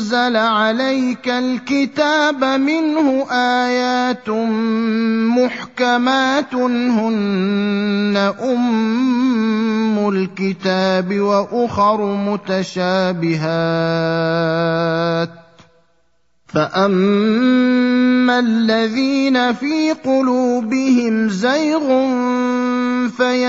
أنزل عليك الكتاب منه آيات محكمات هن أم الكتاب وأخر متشابهات. فأما الذين في قلوبهم زيغ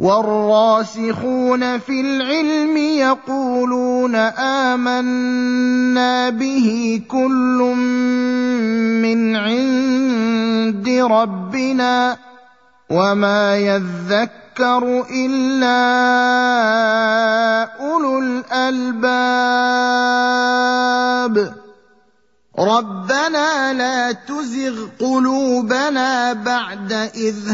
والراسخون في العلم يقولون آمنا به كل من عند ربنا وما يذكر إلا أولو الألباب. ربنا لا تزغ قلوبنا بعد إذ